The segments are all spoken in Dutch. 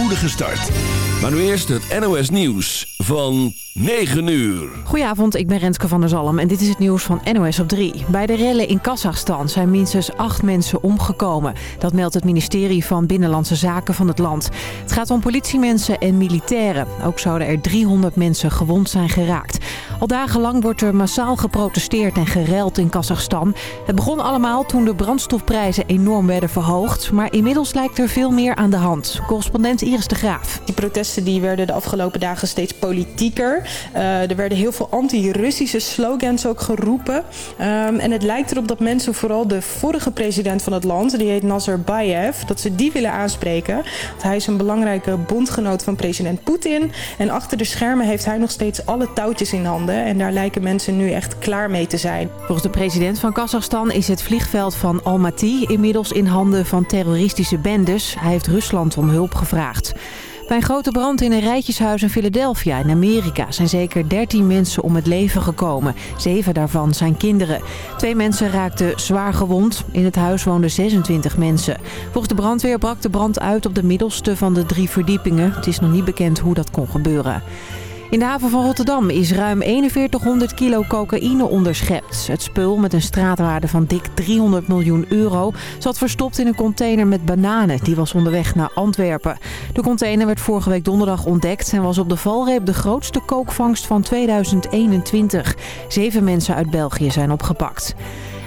spoedige start. Maar nu eerst het NOS Nieuws van 9 uur. Goedenavond, ik ben Renske van der Zalm en dit is het nieuws van NOS op 3. Bij de rellen in Kazachstan zijn minstens acht mensen omgekomen. Dat meldt het ministerie van Binnenlandse Zaken van het land. Het gaat om politiemensen en militairen. Ook zouden er 300 mensen gewond zijn geraakt. Al dagenlang wordt er massaal geprotesteerd en gereld in Kazachstan. Het begon allemaal toen de brandstofprijzen enorm werden verhoogd. Maar inmiddels lijkt er veel meer aan de hand. Correspondent Iris de Graaf. Die protesten die werden de afgelopen dagen steeds politieker. Uh, er werden heel veel anti-Russische slogans ook geroepen. Um, en het lijkt erop dat mensen vooral de vorige president van het land, die heet Nazarbayev, dat ze die willen aanspreken. Want hij is een belangrijke bondgenoot van president Poetin. En achter de schermen heeft hij nog steeds alle touwtjes in handen. En daar lijken mensen nu echt klaar mee te zijn. Volgens de president van Kazachstan is het vliegveld van Almaty inmiddels in handen van terroristische bendes. Hij heeft Rusland om hulp gevraagd. Bij een grote brand in een rijtjeshuis in Philadelphia in Amerika zijn zeker 13 mensen om het leven gekomen. Zeven daarvan zijn kinderen. Twee mensen raakten zwaar gewond. In het huis woonden 26 mensen. Volgens de brandweer brak de brand uit op de middelste van de drie verdiepingen. Het is nog niet bekend hoe dat kon gebeuren. In de haven van Rotterdam is ruim 4100 kilo cocaïne onderschept. Het spul met een straatwaarde van dik 300 miljoen euro zat verstopt in een container met bananen. Die was onderweg naar Antwerpen. De container werd vorige week donderdag ontdekt en was op de valreep de grootste kookvangst van 2021. Zeven mensen uit België zijn opgepakt.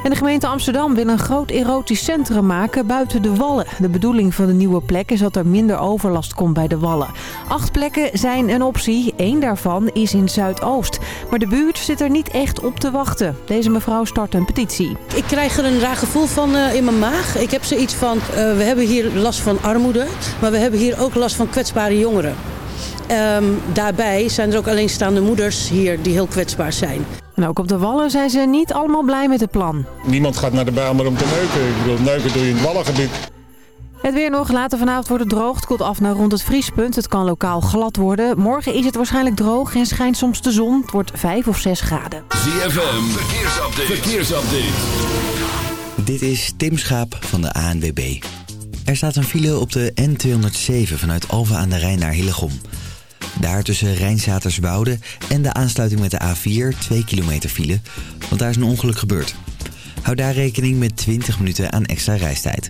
En de gemeente Amsterdam wil een groot erotisch centrum maken buiten de Wallen. De bedoeling van de nieuwe plek is dat er minder overlast komt bij de Wallen. Acht plekken zijn een optie. Eén daarvan is in Zuidoost. Maar de buurt zit er niet echt op te wachten. Deze mevrouw start een petitie. Ik krijg er een raar gevoel van uh, in mijn maag. Ik heb zoiets van, uh, we hebben hier last van armoede. Maar we hebben hier ook last van kwetsbare jongeren. Um, daarbij zijn er ook alleenstaande moeders hier die heel kwetsbaar zijn. En ook op de Wallen zijn ze niet allemaal blij met het plan. Niemand gaat naar de Bijlmer om te neuken. Ik bedoel, neuken doe je in het Wallengebied. Het weer nog. Later vanavond wordt het droog. Het koelt af naar rond het vriespunt. Het kan lokaal glad worden. Morgen is het waarschijnlijk droog en schijnt soms de zon. Het wordt 5 of 6 graden. ZFM. Verkeersupdate. Verkeersupdate. Dit is Tim Schaap van de ANWB. Er staat een file op de N207 vanuit Alphen aan de Rijn naar Hillegom. Daar tussen Rijnzaterswoude en de aansluiting met de A4 2 kilometer file, want daar is een ongeluk gebeurd. Hou daar rekening met 20 minuten aan extra reistijd.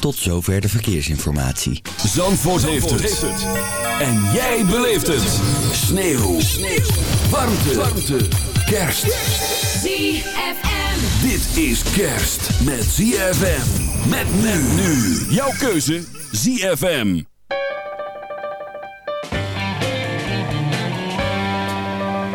Tot zover de verkeersinformatie. Zandvoort, heeft, het. En jij beleeft het. Sneeuw. Sneeuw. Warmte. Warmte. Kerst. ZFM. Dit is kerst met ZFM. Met men nu. Jouw keuze ZFM.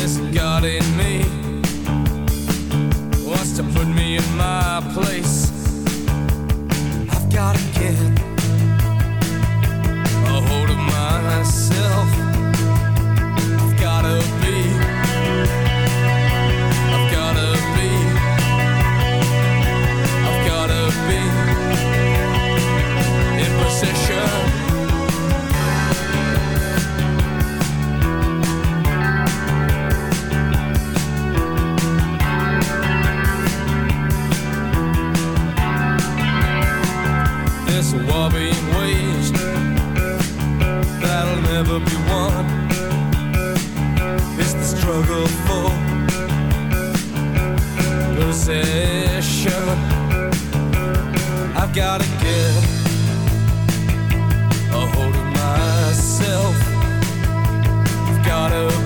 this God in me wants to put me in my place. I've got to get a hold of myself. never be won. It's the struggle for possession. I've gotta get a hold of myself. I've gotta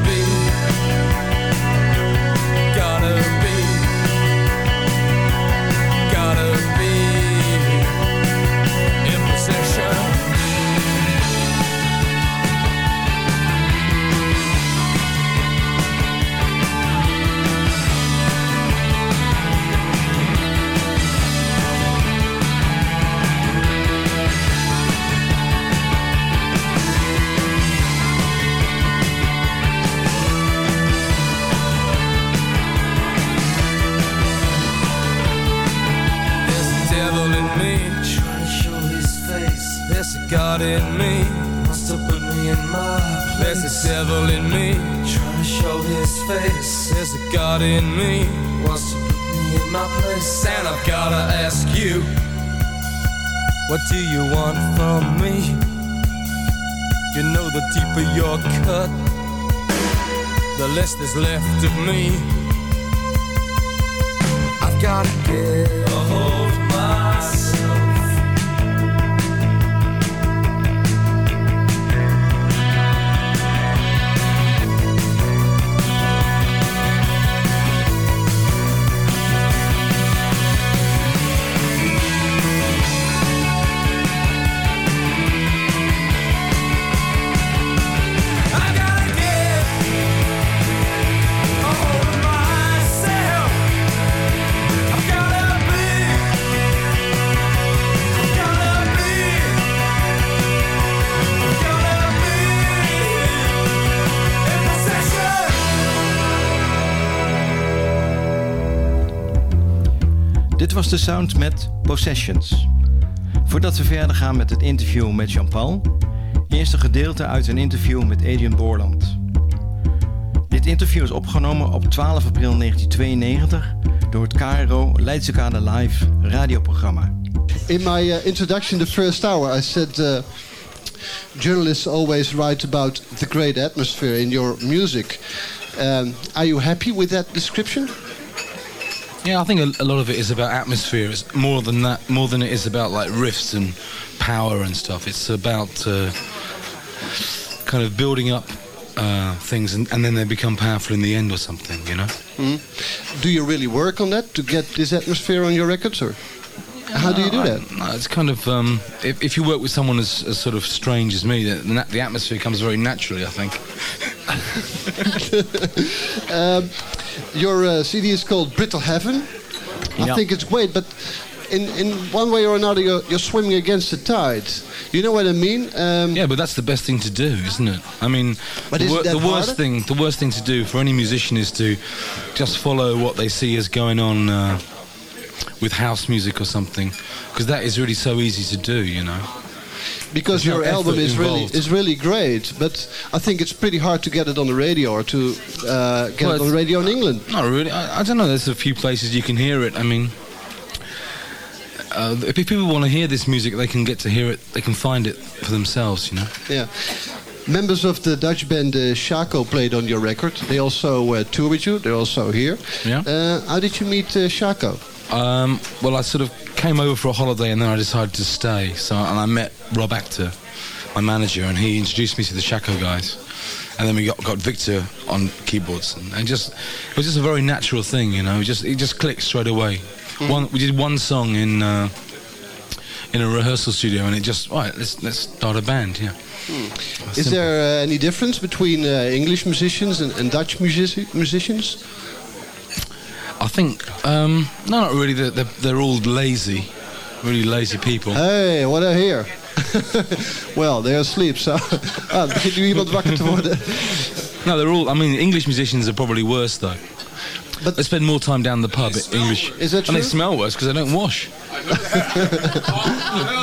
devil in me trying to show his face. There's a God in me wants to put me in my place. And I've gotta ask you, what do you want from me? You know the deeper your cut, the less there's left of me. I've gotta get a hold of myself. Was de sound met Possessions. Voordat we verder gaan met het interview met Jean-Paul, eerst een gedeelte uit een interview met Adrian Borland. Dit interview is opgenomen op 12 april 1992 door het KRO Leidsекade Live radioprogramma. In my uh, introduction, the first hour, I said uh, journalists always write about the great atmosphere in your music. Um, are you happy with that description? Yeah, I think a, a lot of it is about atmosphere. It's more than that, more than it is about like riffs and power and stuff. It's about uh, kind of building up uh, things and, and then they become powerful in the end or something, you know? Hmm? Do you really work on that to get this atmosphere on your records, or how do you do that? No, it's kind of um, if, if you work with someone as, as sort of strange as me, the, the, the atmosphere comes very naturally. I think. um, your uh, CD is called Brittle Heaven. I Yeah. think it's great, but in, in one way or another, you're, you're swimming against the tide. You know what I mean? Um, yeah, but that's the best thing to do, isn't it? I mean, But the, that the worst thing, the worst thing to do for any musician is to just follow what they see as going on uh, with house music or something, because that is really so easy to do, you know. Because There's your album effort is really is really great, but I think it's pretty hard to get it on the radio or to uh, get Well, it on the radio in England. Not really. I, I don't know. There's a few places you can hear it. I mean, uh, if people want to hear this music, they can get to hear it. They can find it for themselves. You know. Yeah. Members of the Dutch band uh, Shaco played on your record. They also uh, tour with you. They're also here. Yeah. Uh, how did you meet uh, Shaco? Um, well, I sort of came over for a holiday and then I decided to stay. So, and I met Rob Actor, my manager, and he introduced me to the Shaco guys. And then we got, got Victor on keyboards, and, and just it was just a very natural thing, you know. It just it just clicked straight away. One we did one song in uh, in a rehearsal studio, and it just right. Let's let's start a band. Yeah. Is there uh, any difference between uh, English musicians and, and Dutch musici- musicians? I think um, no, not really. They're, they're, they're all lazy, really lazy people. Hey, what I hear. well, they're asleep, so... ah, begint nu iemand wakker te worden. No, they're all. I mean, English musicians are probably worse though. But they spend more time down the pub. English. Is that And they smell worse because they don't wash. I heard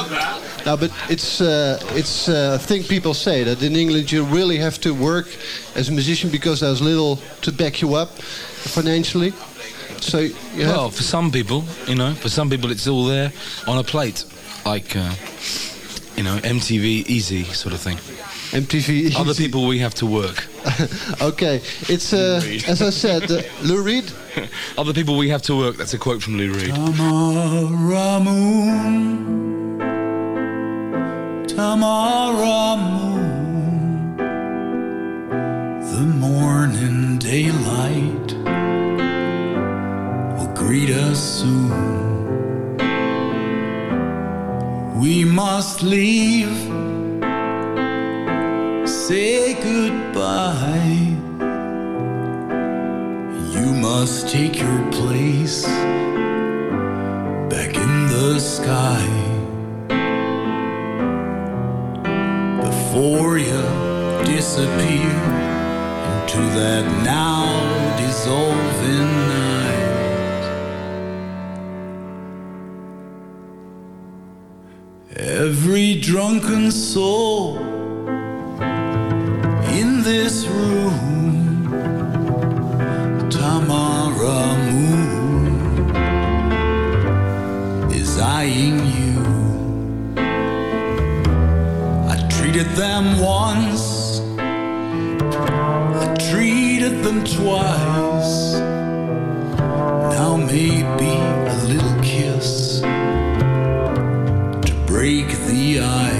that. No, but it's uh, it's uh, a thing people say that in England you really have to work as a musician because there's little to back you up financially. So you have well, for some people, you know, for some people it's all there on a plate, like uh, you know, MTV Easy sort of thing. MTV. Other people we have to work. okay, it's uh, as I said, uh, Lou Reed. Other people we have to work. That's a quote from Lou Reed. Tamara moon, Tamara moon, the morning daylight will greet us soon. We must leave, say goodbye. You must take your place back in the sky before you disappear into that now dissolving every drunken soul in this room. Tamara Moon is eyeing you. I treated them once, I treated them twice. Now maybe break the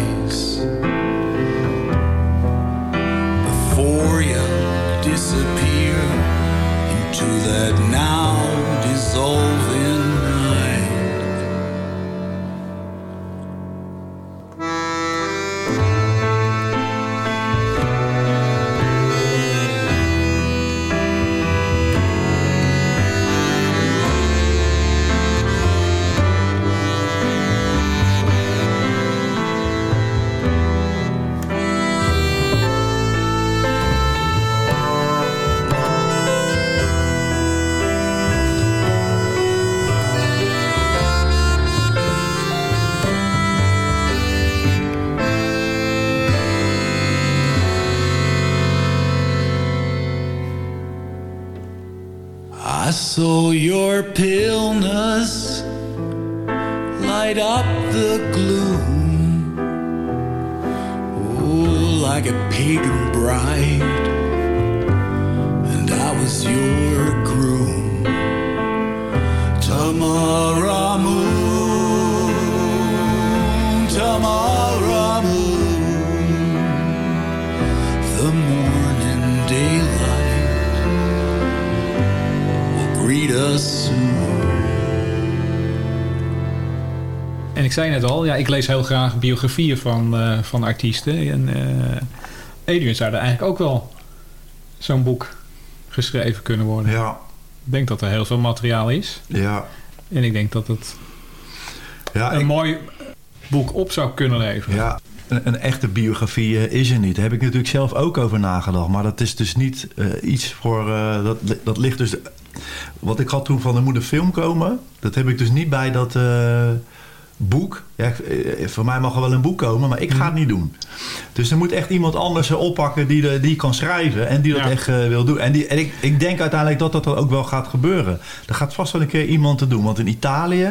Saw your paleness light up the gloom. Oh, like a pagan bride, ik zei net al, ja, ik lees heel graag biografieën van, eh, van artiesten. En eh Adrian zou er eigenlijk ook wel zo'n boek geschreven kunnen worden. Ja. Ik denk dat er heel veel materiaal is. Ja. En ik denk dat het Ja, een ik- mooi boek op zou kunnen leveren. Ja, een, een echte biografie eh, is er niet. Daar heb ik natuurlijk zelf ook over nagedacht. Maar dat is dus niet iets voor... dat, dat ligt dus... Wat ik had toen van er moet een film komen... dat heb ik dus niet bij dat boek. Ja, eh, voor mij mag er wel een boek komen, maar ik ga het niet doen. Dus er moet echt iemand anders oppakken die, de, die kan schrijven... en die dat echt eh, wil doen. En, die, en ik, ik denk uiteindelijk dat dat dan ook wel gaat gebeuren. Er gaat vast wel een keer iemand te doen. Want in Italië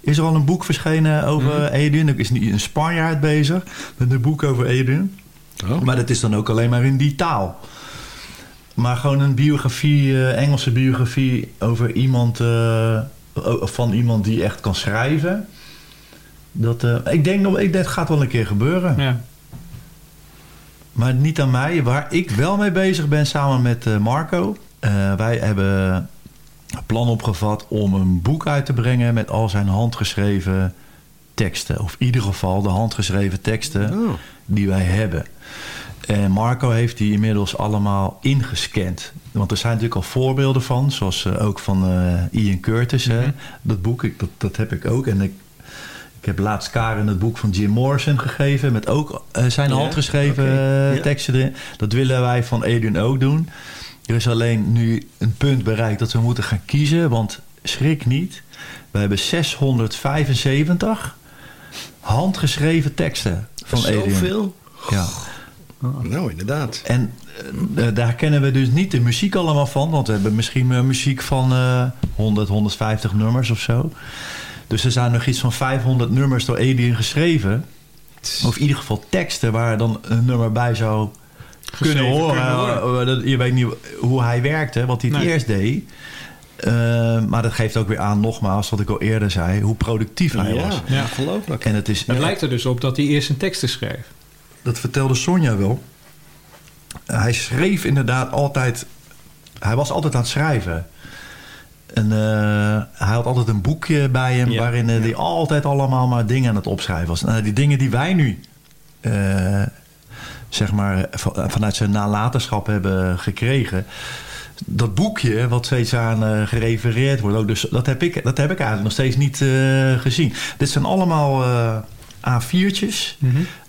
is er al een boek verschenen over Mhm. Edwin. Er is nu een Spanjaard bezig met een boek over Edwin. Oh. Maar dat is dan ook alleen maar in die taal. Maar gewoon een biografie, eh, Engelse biografie over iemand, van iemand die echt kan schrijven. Dat, eh, ik denk nog, ik, dat gaat wel een keer gebeuren. Ja. Maar niet aan mij. Waar ik wel mee bezig ben samen met eh, Marco. eh, wij hebben een plan opgevat om een boek uit te brengen met al zijn handgeschreven teksten. Of in ieder geval de handgeschreven teksten die wij hebben. En Marco heeft die inmiddels allemaal ingescand. Want er zijn natuurlijk al voorbeelden van. Zoals ook van eh, Ian Curtis. hè. Dat boek, ik, dat, dat heb ik ook. En ik, ik heb laatst Karen het boek van Jim Morrison gegeven. Met ook eh, zijn Ja, handgeschreven eh, Ja. teksten erin. Dat willen wij van Edwin ook doen. Er is alleen nu een punt bereikt dat we moeten gaan kiezen. Want schrik niet. We hebben 675 handgeschreven teksten van Edwin. Zoveel? Ja. Nou, inderdaad. En eh, daar kennen we dus niet de muziek allemaal van. Want we hebben misschien muziek van eh 100, 150 nummers of zo. Dus er zijn nog iets van 500 nummers door Edwin geschreven. Of in ieder geval teksten waar dan een nummer bij zou kunnen horen. Eh, dat- je weet niet hoe hij werkte, wat hij het Nee. eerst deed. Eh, maar dat geeft ook weer aan, nogmaals, wat ik al eerder zei, hoe productief hij Ja, was. Ja. ongelooflijk. En het is, Het lijkt er dus op dat hij eerst zijn teksten schreef. dat vertelde Sonja wel. Hij schreef inderdaad altijd... Hij was altijd aan het schrijven. En eh, hij had altijd een boekje bij hem... Ja, waarin eh, hij altijd allemaal maar dingen aan het opschrijven was. Nou, die dingen die wij nu... eh, zeg maar van- vanuit zijn nalatenschap hebben gekregen... Dat boekje, wat steeds aan eh, gerefereerd wordt, ook dus, dat, heb ik, dat heb ik eigenlijk nog steeds niet eh, gezien. Dit zijn allemaal eh, A4'tjes.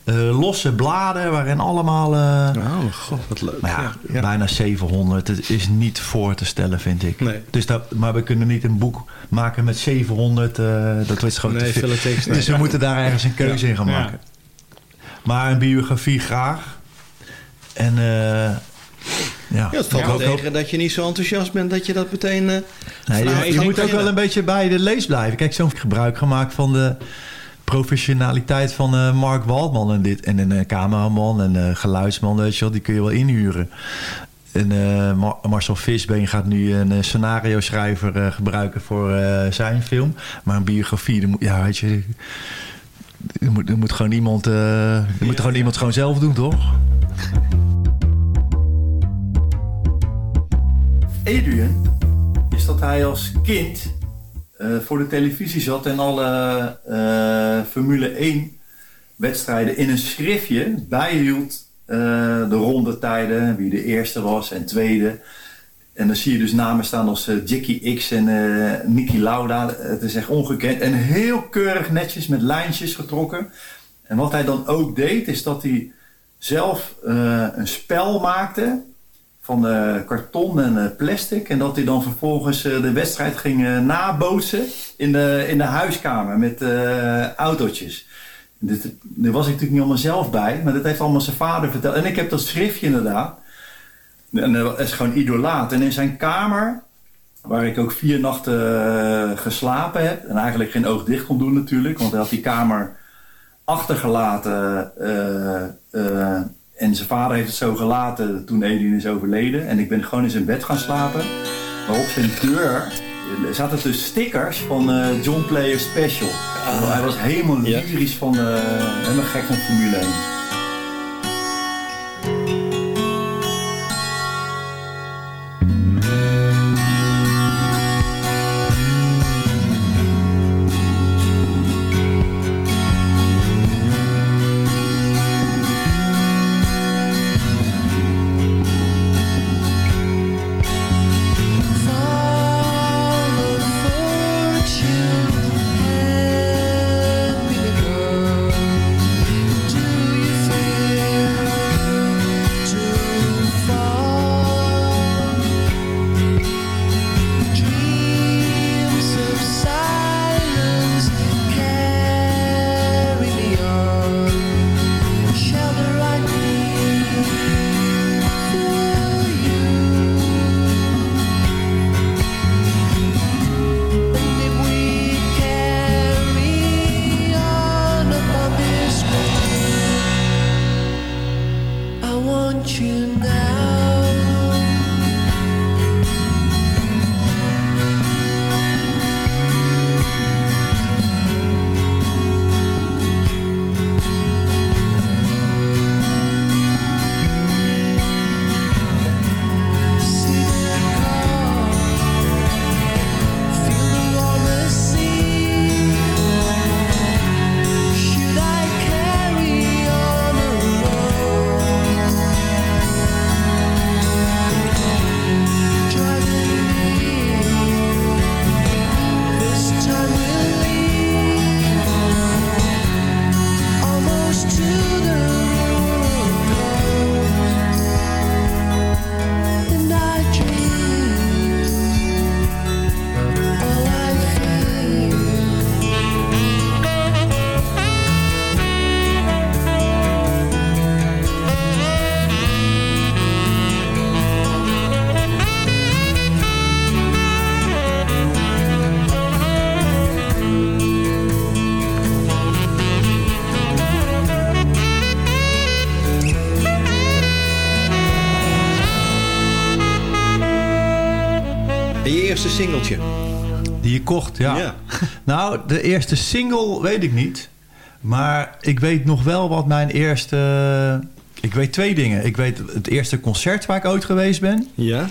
Eh, losse bladen waarin allemaal... eh, Oh, god, wat leuk. maar ja, bijna 700. Het is niet voor te stellen, vind ik. Nee. Dus dat, maar we kunnen niet een boek maken met 700. eh, dat is gewoon Nee, te veel. veel tekst, nee. Dus we moeten daar ergens een keuze in gaan maken. Maar een biografie graag. En ja, Ja, het valt wel tegen dat je niet zo enthousiast bent dat je dat meteen... Nee, je, je moet ook wel een beetje bij de lees blijven. Kijk, zo'n gebruik gemaakt van de professionaliteit van eh, Mark Waldman en dit. En een eh, cameraman en eh, geluidsman, weet je wel, die kun je wel inhuren. En Mar- Marcel Visbeen gaat nu een scenario schrijver gebruiken voor zijn film. Maar een biografie, dan moet, ja, weet je... Er moet, moet gewoon iemand, er moet gewoon iemand gewoon zelf doen, toch? Adrian is dat hij als kind eh, voor de televisie zat en alle eh, Formule 1 wedstrijden in een schriftje bijhield eh, de rondetijden, wie de eerste was en tweede. En dan zie je dus namen staan als Jackie X en Niki Lauda. Het is echt ongekend. En heel keurig netjes met lijntjes getrokken. En wat hij dan ook deed, is dat hij zelf een spel maakte van eh, karton en eh, plastic. En dat hij dan vervolgens eh, de wedstrijd ging nabootsen in de, in de huiskamer met autootjes. Daar was ik natuurlijk niet allemaal zelf bij, maar dat heeft allemaal zijn vader verteld. En ik heb dat schriftje inderdaad. En dat is gewoon idolaat. En in zijn kamer, waar ik ook vier nachten geslapen heb, en eigenlijk geen oog dicht kon doen natuurlijk, want hij had die kamer achtergelaten. En zijn vader heeft het zo gelaten toen Edwin is overleden. En ik ben gewoon in zijn bed gaan slapen. Maar op zijn deur eh, zaten dus stickers van eh, John Player Special. Hij was helemaal lyrisch van, eh, helemaal gek van Formule 1. Nou, de eerste single weet ik niet. Maar ik weet nog wel wat mijn eerste... Ik weet twee dingen. Ik weet het eerste concert waar ik ooit geweest ben. Ja.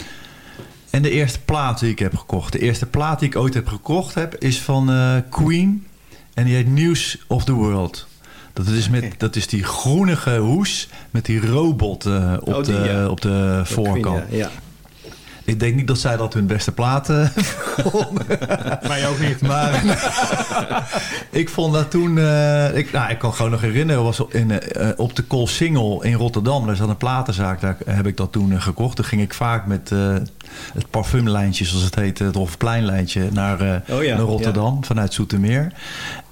En de eerste plaat die ik heb gekocht. De eerste plaat die ik ooit heb gekocht heb, is van eh, Queen. En die heet News of the World. Dat is, met, dat is die groenige hoes met die robot eh, op, Oh, die, de, ja. op de Queen, voorkant. ja, ja. Ik denk niet dat zij dat hun beste platen vonden. Wij ook niet. Maar ik vond dat toen... eh, ik, nou, ik kan gewoon nog herinneren, was op, in, eh, op de Koolsingel in Rotterdam. Daar zat een platenzaak, daar heb ik dat toen eh, gekocht. Toen ging ik vaak met eh, het parfumlijntje, zoals het heet, het Hofpleinlijntje, naar, eh, Oh ja, naar Rotterdam vanuit Zoetermeer.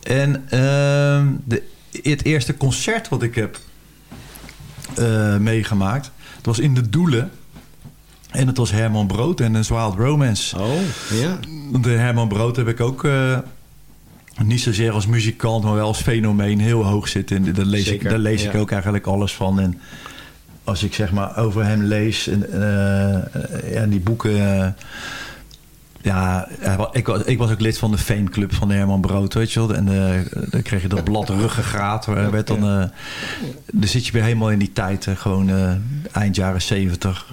En ehm, de, het eerste concert wat ik heb eh, meegemaakt, het was in de Doelen. En het was Herman Brood en een Wild Romance. Oh, ja. De Herman Brood heb ik ook eh, niet zozeer als muzikant, maar wel als fenomeen heel hoog zitten. En daar lees, ik, daar lees ja. ik ook eigenlijk alles van. En als ik zeg maar over hem lees en, eh, eh, ja, die boeken... ja, ik, was- ik was ook lid van de fanclub van de Herman Brood, weet je wel. En eh, dan kreeg je dat blad ruggengraat. Waar werd dan, eh, dan zit je weer helemaal in die tijd. gewoon eh, eind jaren zeventig.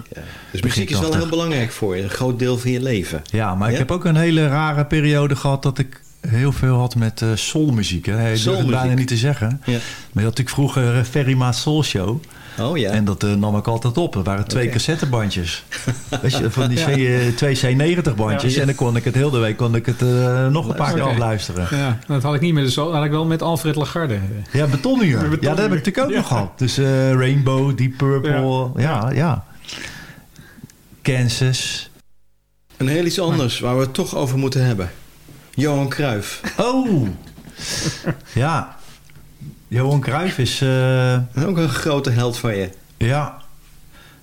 Dus muziek is wel heel belangrijk voor je. Een groot deel van je leven. Ja, maar ik Ja? heb ook een hele rare periode gehad dat ik heel veel had met soulmuziek. Hè. Ik durf het Soulmuziek. bijna niet te zeggen. Ja. Maar had ik vroeger uh, Ferry Maat Soul Show. Oh ja. En dat eh, nam ik altijd op. Dat waren twee Oké. cassettebandjes. Weet je, van die. C, eh, twee C90 bandjes. Ja. En dan kon ik het heel de week kon ik het eh, nog een paar keer afluisteren. Ja, dat had ik niet met de zo, had ik wel met Alfred Lagarde. Ja. Betonmuur. Ja, dat heb ik natuurlijk ook Ja. nog gehad. Dus eh, Rainbow, Deep Purple. Ja, ja. Kansas. Een heel iets anders waar we het toch over moeten hebben. Johan Cruijff. Oh! ja. Johan Cruijff is... eh, Ook een grote held van je. ja.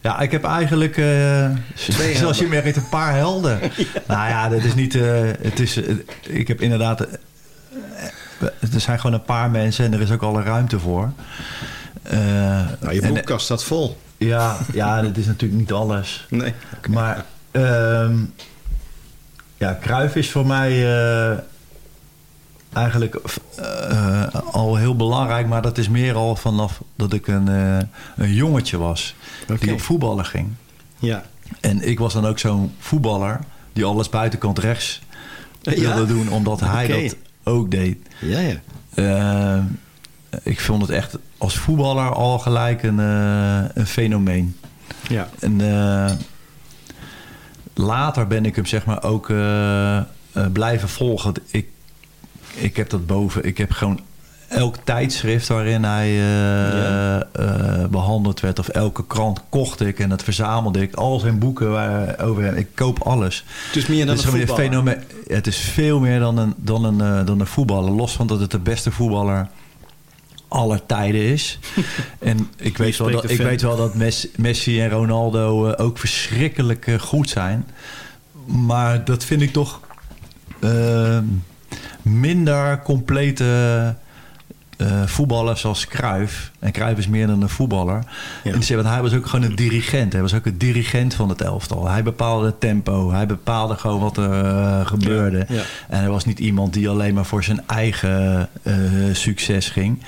Ja, ik heb eigenlijk... eh, zoals je merkt, een paar helden. Nou ja, dat is niet... eh, het is, ik heb inderdaad... er zijn gewoon een paar mensen en er is ook alle ruimte voor. Nou, je boekkast staat vol. Ja, ja, dat is natuurlijk niet alles. Nee. Maar ehm ja, Cruijff is voor mij eigenlijk eh, al heel belangrijk. Maar dat is meer al vanaf dat ik een, eh, een jongetje was. Die op voetballen ging. Ja. En ik was dan ook zo'n voetballer die alles buitenkant rechts Ja? wilde doen. Omdat hij dat ook deed. Ja, ja. Eh, ik vond het echt als voetballer al gelijk een, een fenomeen. Ja. En later ben ik hem zeg maar ook blijven volgen. Ik, ik heb dat boven. Ik heb gewoon elk tijdschrift waarin hij eh, Ja. eh, behandeld werd... of elke krant kocht ik en dat verzamelde ik. Al zijn boeken over hem. Ik koop alles. Het is meer dan Het is een voetballer. Het is veel meer dan een, dan, een, eh, dan een voetballer. Los van dat het de beste voetballer aller tijden is. en ik weet, wel dat, ik weet wel dat Messi, Messi en Ronaldo ook verschrikkelijk goed zijn. Maar dat vind ik toch minder complete eh, voetballers als Cruijff. En Cruijff is meer dan een voetballer. Ja. In de zin, want hij was ook gewoon een dirigent. Hij was ook een dirigent van het elftal. Hij bepaalde het tempo. Hij bepaalde gewoon wat er eh, gebeurde. Ja, ja. En hij was niet iemand die alleen maar voor zijn eigen eh, succes ging.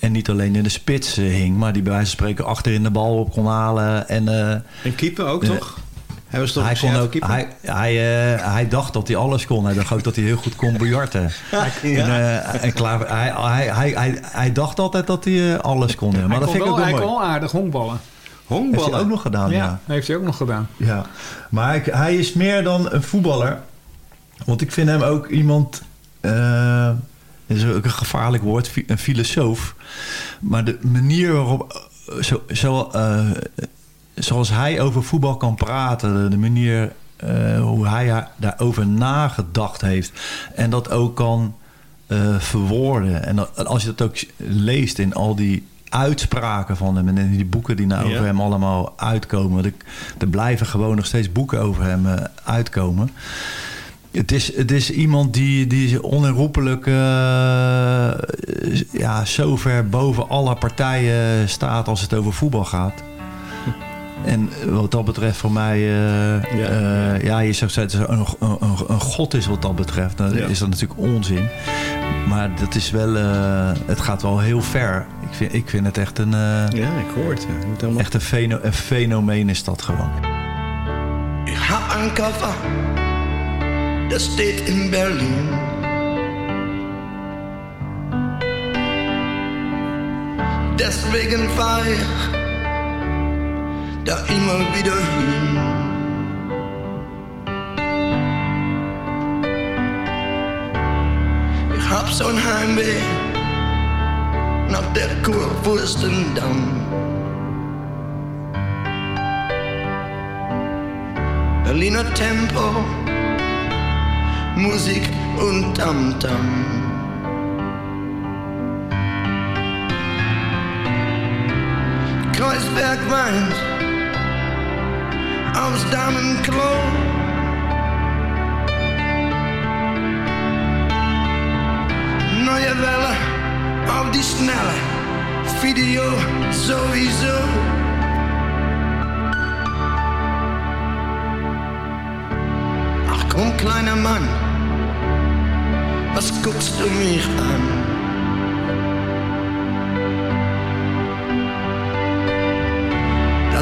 En niet alleen in de spits hing. Maar die bij wijze van spreken achterin de bal op kon halen. En, En keeper ook, toch? Hij was toch hij, een kon ook, keeper? hij, hij, eh, hij dacht dat hij alles kon. Hij dacht ook dat hij heel goed kon biljarten. Ja. En, eh, en klaar, hij, hij, hij, hij, hij dacht altijd dat hij eh, alles kon. ja. Maar hij dat kon vind ik ook hij kon mooi. wel aardig honkballen. Heeft hij ook nog gedaan, ja. dat heeft hij ook nog gedaan. Ja, maar hij is meer dan een voetballer. Want ik vind hem ook iemand... dat is ook een gevaarlijk woord, een filosoof. Maar de manier waarop... Zo, zo, zoals hij over voetbal kan praten... de, manier eh, hoe hij daarover nagedacht heeft... en dat ook kan eh, verwoorden. En dat- als je dat ook leest in al die uitspraken van hem... en in die boeken die nou Ja. over hem allemaal uitkomen... ik- er blijven gewoon nog steeds boeken over hem eh, uitkomen... Het is, het is iemand die, die onherroepelijk eh, ja, zo ver boven alle partijen staat als het over voetbal gaat. En wat dat betreft voor mij, eh, Ja. ja, ja je zou zeggen dat het een, een, een god is wat dat betreft. Dan Ja. is dat natuurlijk onzin. Maar dat is wel, eh, het gaat wel heel ver. Ik vind, ik vind het echt een, eh, Ja, ik hoor het. Echt een, feno- een fenomeen is dat gewoon. Einen Koffer, der steht in Berlin. Deswegen fahr ich da immer wieder hin. Ich hab so ein Heimweh nach der Kurfürstendamm. Berliner Tempo, Musik und Tamtam. Kreuzberg weint aus Damenklo. Neue Welle auf die Schnelle, Video sowieso. Ach komm, kleiner Mann, was guckst du mich an?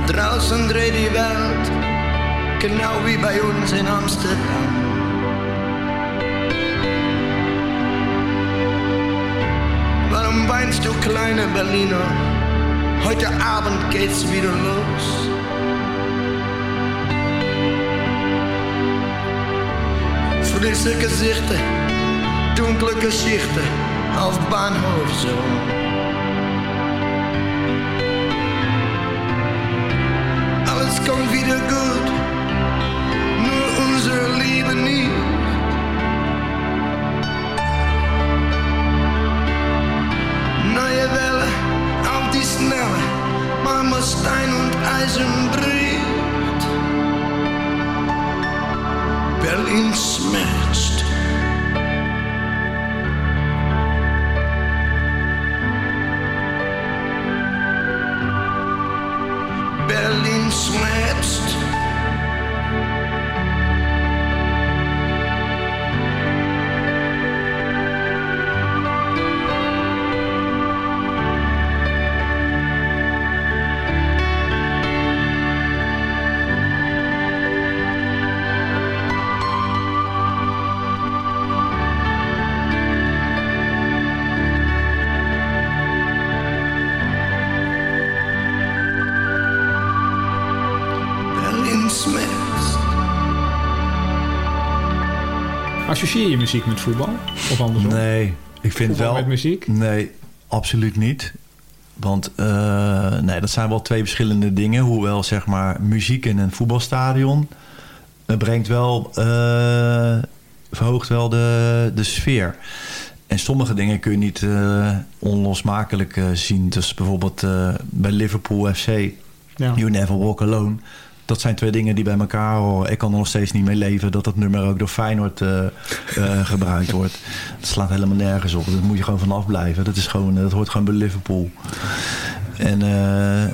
Draußen dreht die Welt, genau wie bei uns in Amsterdam. Warum weinst du, kleine Berliner? Heute Abend geht's wieder los. Frisse Gesichter, dunkle Geschichten auf Bahnhof so. Associeer je muziek met voetbal? Of andersom? Nee, ik vind Voetbal wel... met muziek? Nee, absoluut niet. Want eh, nee, dat zijn wel twee verschillende dingen. Hoewel zeg maar muziek in een voetbalstadion eh, brengt wel, eh, verhoogt wel de, de sfeer. En sommige dingen kun je niet onlosmakelijk zien. Dus bijvoorbeeld bij Liverpool FC, Ja. You Never Walk Alone. Dat zijn twee dingen die bij elkaar horen. Ik kan er nog steeds niet mee leven dat dat nummer ook door Feyenoord eh, eh, gebruikt wordt. Dat slaat helemaal nergens op. Daar moet je gewoon vanaf blijven. Dat, is gewoon, dat hoort gewoon bij Liverpool. En eh,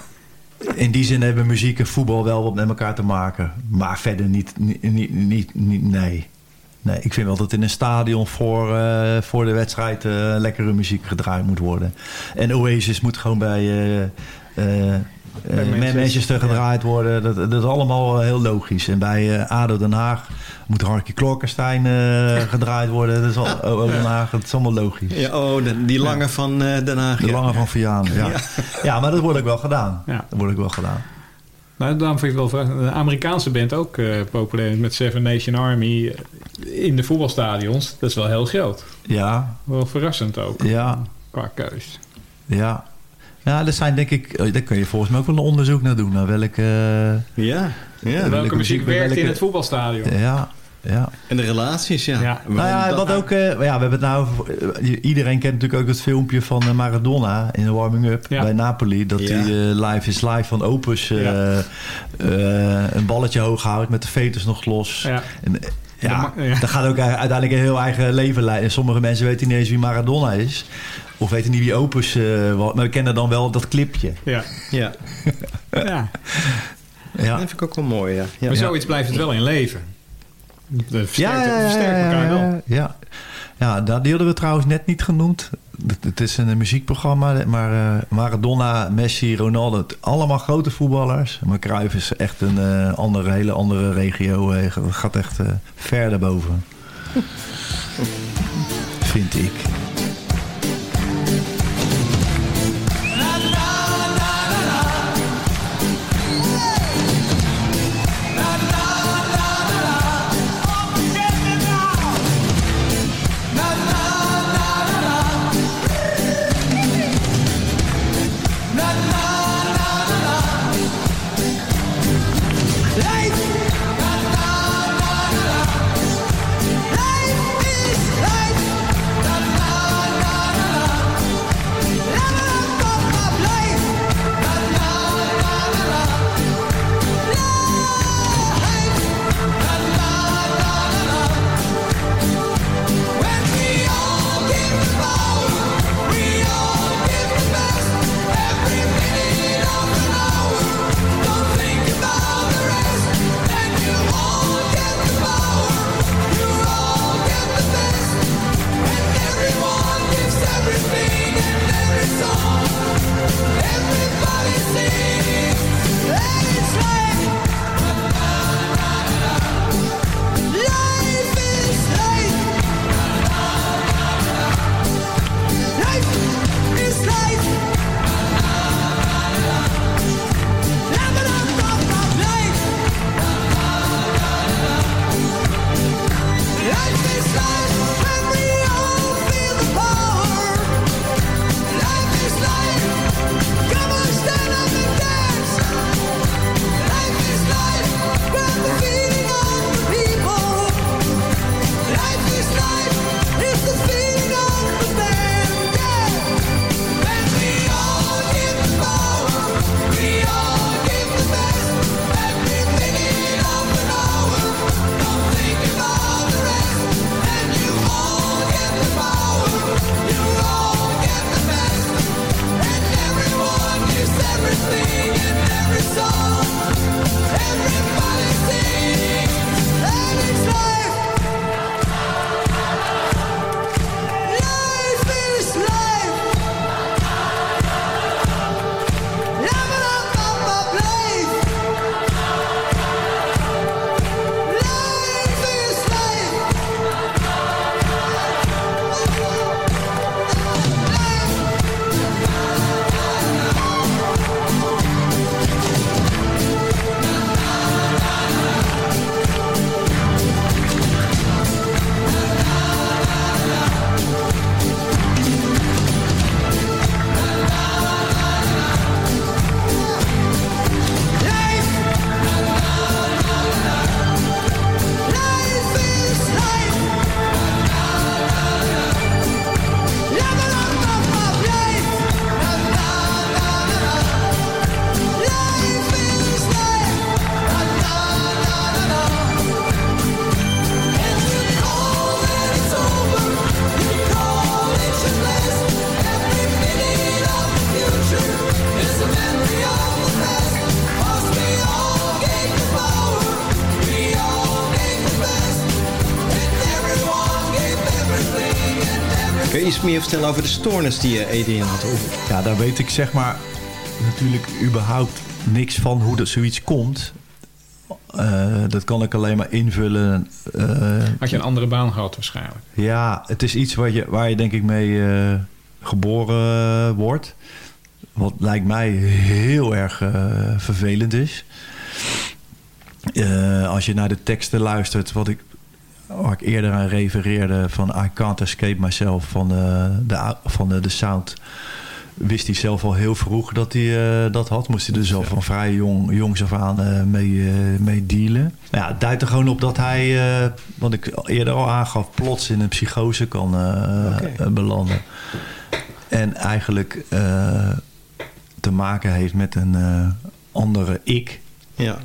in die zin hebben muziek en voetbal wel wat met elkaar te maken. Maar verder niet, niet, niet, niet, nee. Nee, ik vind wel dat in een stadion voor, eh, voor de wedstrijd eh, lekkere muziek gedraaid moet worden. En Oasis moet gewoon bij, eh, eh, eh, Manchester, Manchester gedraaid worden. Dat, dat is allemaal eh, heel logisch. En bij eh, ADO Den Haag moet Harky Klokkenstein eh, gedraaid worden. Dat is al, oh, oh, Den Haag, dat is allemaal logisch. Ja, oh, de- die lange van eh, Den Haag. De ja. lange van Vianen, ja. Ja. ja. maar dat wordt ook wel gedaan. Ja. Dat wordt ook wel gedaan. Nou, daarom vind ik wel verrassend. De Amerikaanse band ook eh, populair met Seven Nation Army in de voetbalstadions. Dat is wel heel groot. Ja, Wel verrassend ook. ja, Qua keus. ja. Ja, dat zijn denk ik... oh, Daar kun je volgens mij ook wel een onderzoek naar doen. Naar welke... eh, Ja, ja. Welke muziek werkt welke- in het voetbalstadion? Ja, ja. En de relaties, ja. Ja. Nou ja, wat ook, eh, ja, we hebben het nou over, eh, iedereen kent natuurlijk ook het filmpje van eh, Maradona in de warming-up Ja. bij Napoli. Dat Ja. hij eh, live is live van Opus eh, Ja. eh, een balletje hoog houdt met de veters nog los. Ja. En, eh, ja, Dat ma- ja. dat gaat ook uiteindelijk een heel eigen leven leiden. Sommige mensen weten niet eens wie Maradona is. Of weten niet wie Opus eh was. Maar we kennen dan wel dat clipje. Ja. Ja, ja. Ja. dat vind ik ook wel mooi, ja. ja. Maar zoiets blijft het wel in leven. Dat versterkt, Ja, versterkt elkaar ja, wel. Ja, ja dat, die hadden we trouwens net niet genoemd. Het, is een muziekprogramma, maar eh, Maradona, Messi, Ronaldo, het- allemaal grote voetballers. Maar Cruijff is echt een eh, andere, hele andere regio. Het gaat echt eh, ver daarboven. Vind ik. Meer vertellen over de stoornis die je Adrian had over? Ja, daar weet ik zeg maar natuurlijk überhaupt niks van hoe dat zoiets komt. Eh, dat kan ik alleen maar invullen. eh, Had je een andere baan gehad waarschijnlijk. ja, het is iets waar je, waar je denk ik mee eh, geboren wordt. Wat lijkt mij heel erg eh, vervelend is. Eh, als je naar de teksten luistert, wat ik, waar ik eerder aan refereerde van I Can't Escape Myself van de, de, van de, de Sound. Wist hij zelf al heel vroeg dat hij eh, dat had. Moest hij er zelf van vrij jong, jongs af aan eh, mee, eh, mee dealen. Ja, het duidt er gewoon op dat hij, eh, wat ik eerder al aangaf, plots in een psychose kan eh, eh, belanden. En eigenlijk eh, te maken heeft met een eh, andere ik. Ja.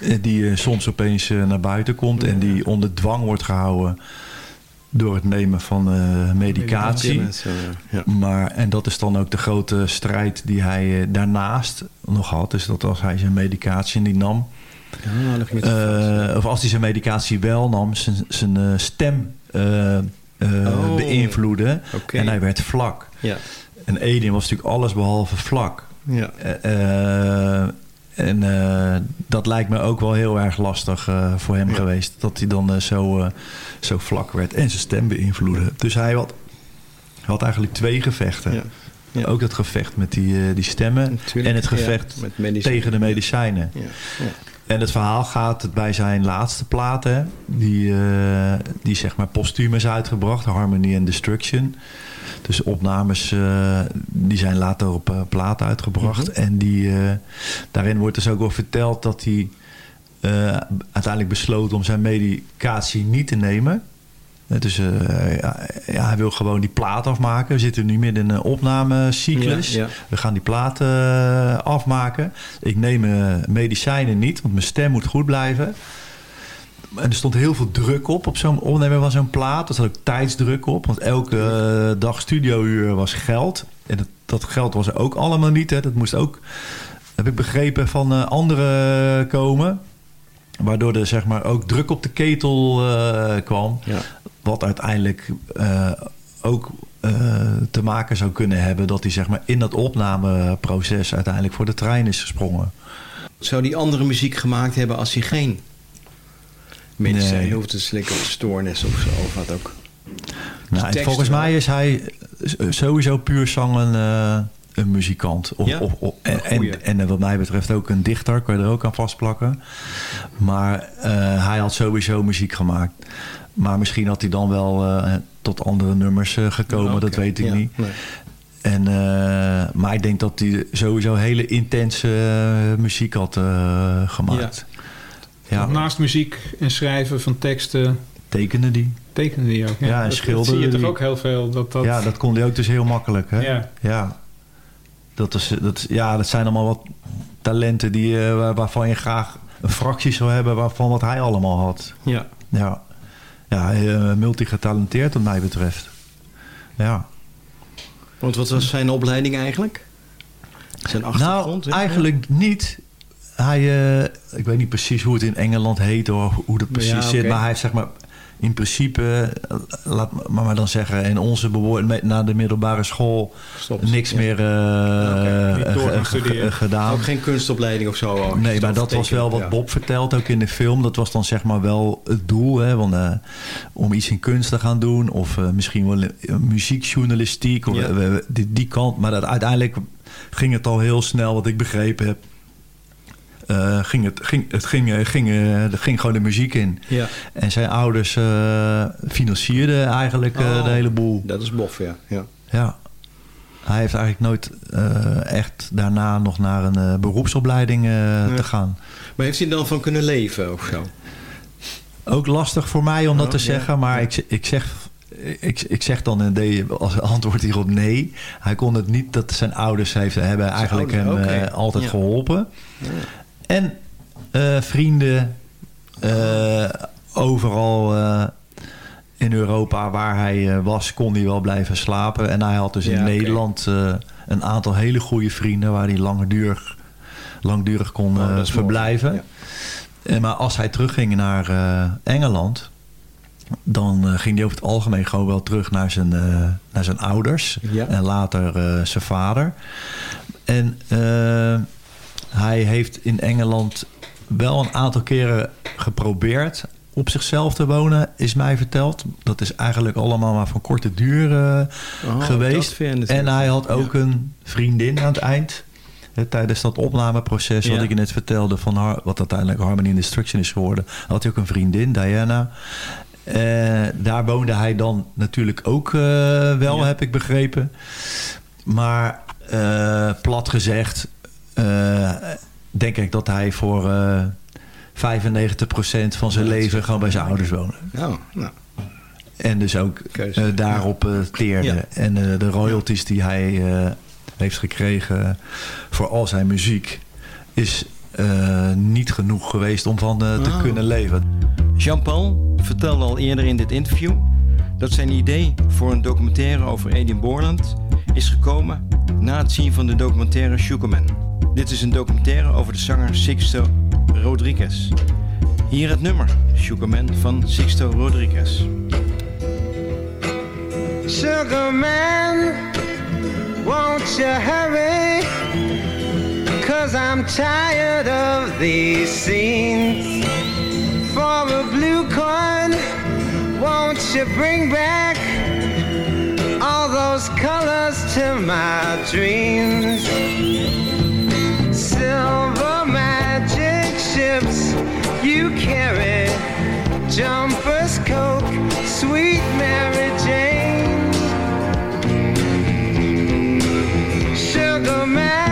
Eh, Die eh, soms opeens eh, naar buiten komt en die onder dwang wordt gehouden door het nemen van medicatie. Ja. Maar, en dat is dan ook de grote strijd die hij daarnaast nog had. Dus dat als hij zijn medicatie niet nam. Ja, of als hij zijn medicatie wel nam, zijn, stem Oh. beïnvloedde. En hij werd vlak. Ja. En Eden was natuurlijk alles behalve vlak. Ja. En eh, dat lijkt me ook wel heel erg lastig eh, voor hem geweest. Dat hij dan eh, zo, zo vlak werd en zijn stem beïnvloedde. Dus hij had, had eigenlijk twee gevechten. Ja. Ja. Ook dat gevecht met die, die stemmen Natuurlijk, en het gevecht tegen de medicijnen. En het verhaal gaat bij zijn laatste plaat, hè, die, die zeg maar postuum is uitgebracht, Harmony and Destruction. Dus opnames eh, die zijn later op eh, plaat uitgebracht. Mhm. En die, eh, daarin wordt dus ook wel verteld dat hij uiteindelijk besloot om zijn medicatie niet te nemen. Dus ja, ja, hij wil gewoon die plaat afmaken. We zitten nu midden in een opnamecyclus. Ja, ja. We gaan die plaat eh, afmaken. Ik neem medicijnen niet, want mijn stem moet goed blijven. En er stond heel veel druk op op zo'n opnemen van zo'n plaat. Er zat ook tijdsdruk op, want elke eh, dag studiouur was geld. En dat, dat geld was er ook allemaal niet. Hè. Dat moest ook, heb ik begrepen, van eh, anderen komen. Waardoor er zeg maar ook druk op de ketel eh, kwam. Wat uiteindelijk eh, ook eh, te maken zou kunnen hebben... dat hij zeg maar, in dat opnameproces uiteindelijk voor de trein is gesprongen. Zou die andere muziek gemaakt hebben als hij geen medicijn Nee. hoeft te slikken of stoornis of zo? Of wat ook? Nou, teksten volgens wel. mij is hij s- sowieso puur zang een, eh, een muzikant. Of, Ja? of, of- en, en, en wat mij betreft ook een dichter, kan je er ook aan vastplakken. Maar eh, hij had sowieso muziek gemaakt. Maar misschien had hij dan wel eh, tot andere nummers eh, gekomen, dat weet ik ja, niet. nee. En, eh, maar ik denk dat hij sowieso hele intense eh, muziek had eh, gemaakt. Ja. Naast muziek en schrijven van teksten Tekende die. tekende die ook. Ja, en dat, dat schilderde zie je toch die. ook heel veel. Dat, dat, Ja, dat kon hij ook dus heel makkelijk. Hè? Ja. ja. Dat, is, dat, ja, dat zijn allemaal wat talenten die, eh, waar- waarvan je graag een fractie zou hebben waarvan wat hij allemaal had. Ja. Ja, ja eh, multigetalenteerd wat mij betreft. Ja. Want wat was zijn opleiding eigenlijk? Zijn achtergrond? Nou, eigenlijk niet. Hij, eh, ik weet niet precies hoe het in Engeland heet hoor, hoe dat precies Ja, zit. Maar hij heeft zeg maar in principe, eh, laat me maar dan zeggen, in onze bewoording na de middelbare school Stopt, niks ja. meer studeren. gedaan. Ook geen kunstopleiding of zo? ook? Nee, maar Of dat was wel wat Bob vertelt ook in de film. Dat was dan zeg maar wel het doel. Hè, want, om iets in kunst te gaan doen. Of eh, misschien wel muziekjournalistiek. Of, Ja. die, die kant. Maar dat, uiteindelijk ging het al heel snel, wat ik begrepen heb. Eh, ging het, ging, het ging, eh, ging, er ging gewoon de muziek in. Ja. En zijn ouders eh, financierden eigenlijk eh, Oh, de hele boel. Dat is Bof, ja. ja. Ja. Hij heeft eigenlijk nooit eh, echt daarna nog naar een beroepsopleiding Nee. te gaan. Maar heeft hij dan van kunnen leven of zo? Ook lastig voor mij om dat Oh, te ja. zeggen, maar ik, ik, zeg, ik, ik zeg dan in de, als antwoord hierop nee. Hij kon het niet dat zijn ouders heeft, hebben eigenlijk ouders, hem eh, altijd Ja. geholpen. En eh, vrienden eh, overal eh, in Europa waar hij was, kon hij wel blijven slapen. En hij had dus Ja, in. Nederland een aantal hele goede vrienden waar hij langdurig, langdurig kon Oh, verblijven. Ja. Maar als hij terugging naar Engeland, dan ging hij over het algemeen gewoon wel terug naar zijn, naar zijn ouders. Ja. En later zijn vader. En eh, hij heeft in Engeland wel een aantal keren geprobeerd op zichzelf te wonen, is mij verteld. Dat is eigenlijk allemaal maar van korte duur Oh, geweest. ik En hij had ja. ook een vriendin aan het eind. Hè, tijdens dat opnameproces wat ik je net vertelde... Van wat uiteindelijk Harmony in Destruction is geworden... had hij ook een vriendin, Diana. Eh, daar woonde hij dan natuurlijk ook eh, wel, Ja. heb ik begrepen. Maar eh, plat gezegd... eh, denk ik dat hij voor eh 95% van zijn leven... gewoon bij zijn ouders woonde. Nou, nou. En dus ook eh, daarop eh, teerde. Ja. En eh, de royalties die hij eh, heeft gekregen voor al zijn muziek... is eh, niet genoeg geweest om van eh, te Oh. kunnen leven. Jean-Paul vertelde al eerder in dit interview dat zijn idee voor een documentaire over Adrian Borland is gekomen na het zien van de documentaire Sugarman. Dit is een documentaire over de zanger Sixto Rodriguez. Hier het nummer Sugarman van Sixto Rodriguez. Sugar man, won't you hurry? Cause I'm tired of these scenes. For a blue coin, won't you bring back all those colors to my dreams? Silver magic ships you carry, jumpers, coke, sweet Mary Jane. Sugar man,